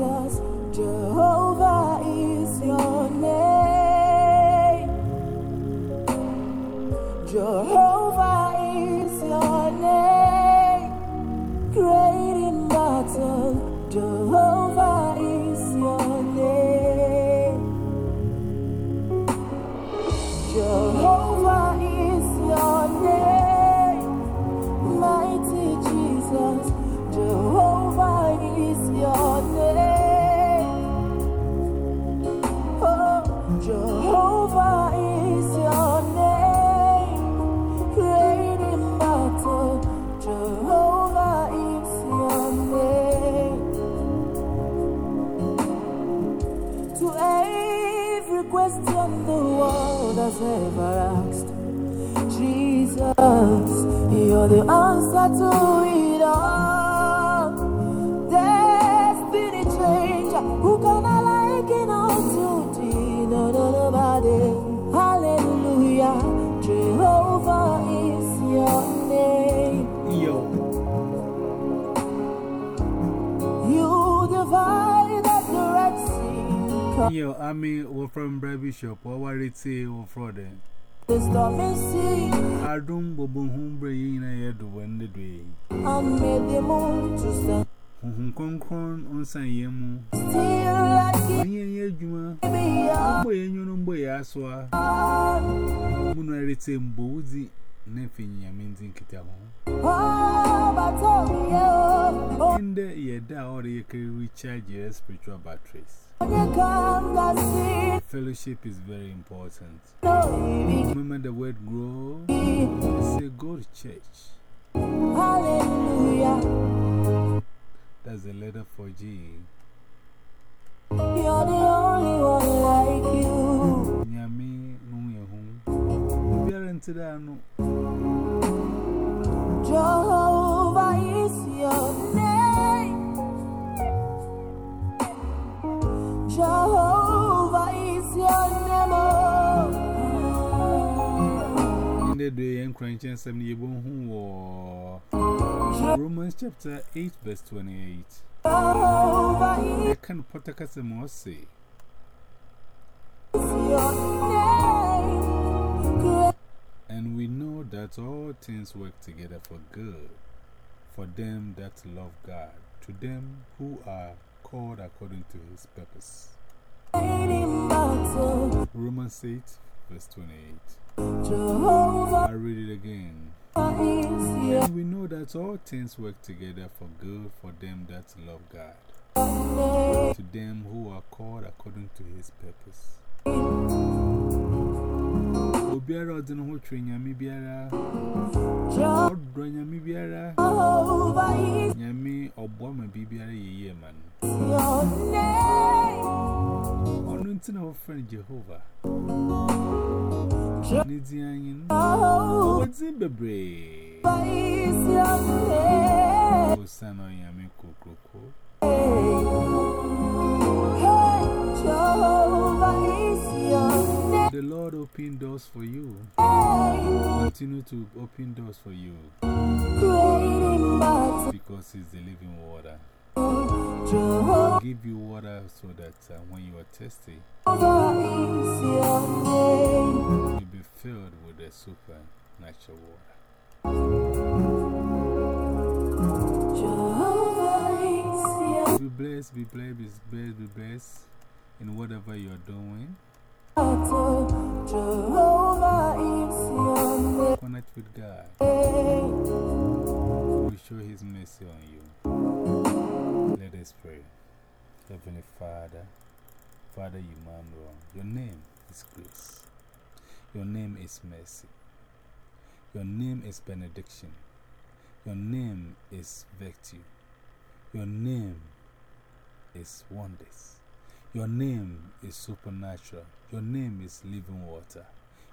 Jesus, Jehovah is your name. Jehovah is your name. Great in battle, Jehovah is your name. Jehovah is your name. Mighty Jesus, Jehovah is your you're the answer to it all. Destiny changer, who can I liken unto thee? No, no, nobody. Hallelujah, Jehovah is your name. Yo, You divided the Red Sea, yo, I mean, we're from Brabby Shop. What were it say? We're from there. the stormy sea, I don't bobo humbre in a head when the day. and made the moon to stand Hum concron on San Yemu. Near Yajuma. Boy, you know, boy, I saw. Munarete Mbozi. Nefin Yamin in Kitahon. Oh, but oh, yeah, In the year, that or you can recharge your spiritual batteries. You come, God, see, Fellowship is very important. Remember the word grow? Say go to church. hallelujah. That's a letter for G. You're the only one like you. Nyame no ye home. Biara into that no. Day and crunching some ye won who Romans chapter 8 verse 28. I can put a say. your name. Great And we know that all things work together for good, for them that love God, to them who are called according to his purpose. Romans 8, verse 28. I read it again. And we know that all things work together for good for them that love God, to them who are called according to his purpose. Obiara odin ho twe nyame biara odro nyame biara Jehovah is nyame obwa ma bibiara yeye man your name. onu ntina ho friend Jehovah ne dianyin Jehovah odin bebre is your name. osana nyame kokroko Hey, Jehovah is the lord open doors for you. Continue to open doors for you. In because he's the living water. Give you water so that uh, when you are thirsty filled with the supernatural water be blessed be blessed be blessed be blessed in whatever you're doing connect with God will show His mercy on you. Let us pray. Heavenly Father, Father Emmanuel, your name is grace. Your name is mercy. Your name is benediction. Your name is virtue. Your name is wonders. Your name is supernatural. Your name is living water.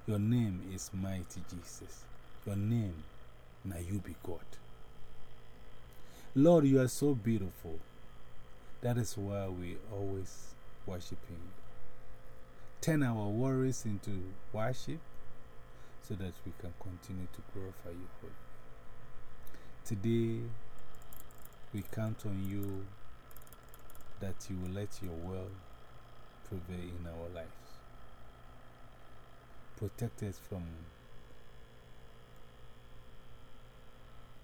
Your name is mighty Jesus. Your name, now you be God. Lord, you are so beautiful. That is why we always worshiping you. Turn our worries into worship so that we can continue to glorify you. Lord. Today, we count on you that you will let your will prevail in our lives. Protect us from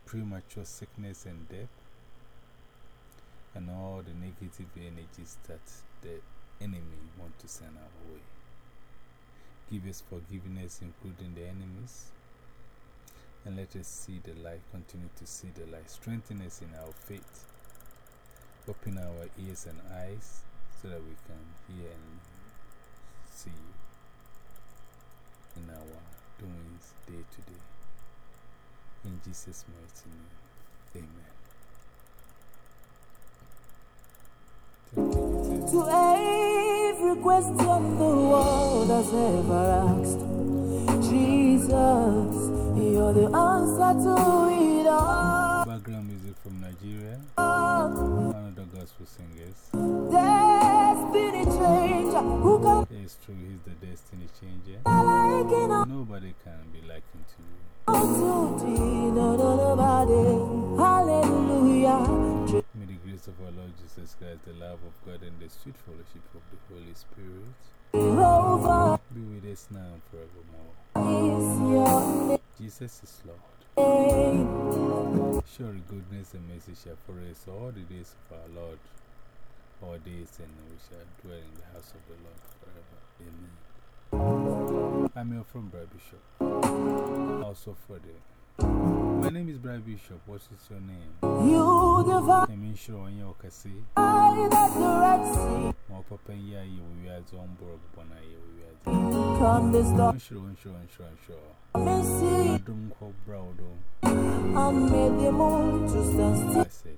premature sickness and death and all the negative energies that the enemy want to send our way. Give us forgiveness, including the enemies, and let us see the light, continue to see the light. Strengthen us in our faith. Open our ears and eyes so that we can hear and see you in our doings day to day. In Jesus' mighty name, amen. To question the world has ever asked, Jesus, you're the answer to it all. Background music from Nigeria, one of the gospel singers. Destiny changer, who can It's true, he's the destiny changer. like it all Nobody can be likened to you. Grace of our Lord Jesus Christ, the love of God, and the sweet fellowship of the Holy Spirit be with us now and forevermore. Jesus is Lord. Surely goodness and mercy shall follow us all the days of our Lord, all days, and we shall dwell in the house of the Lord forever. Amen. I'm your friend, Brad Bishop. Also, for the my name is Brad Bishop. What is your name? You divide I mean, sure, on your Cassie. the Red Sea. More papa, yeah, you will be as on board upon a year. Come this storm, sure, sure, sure, sure. me see, Don't call Browdo. and made the moon to stand still. I say,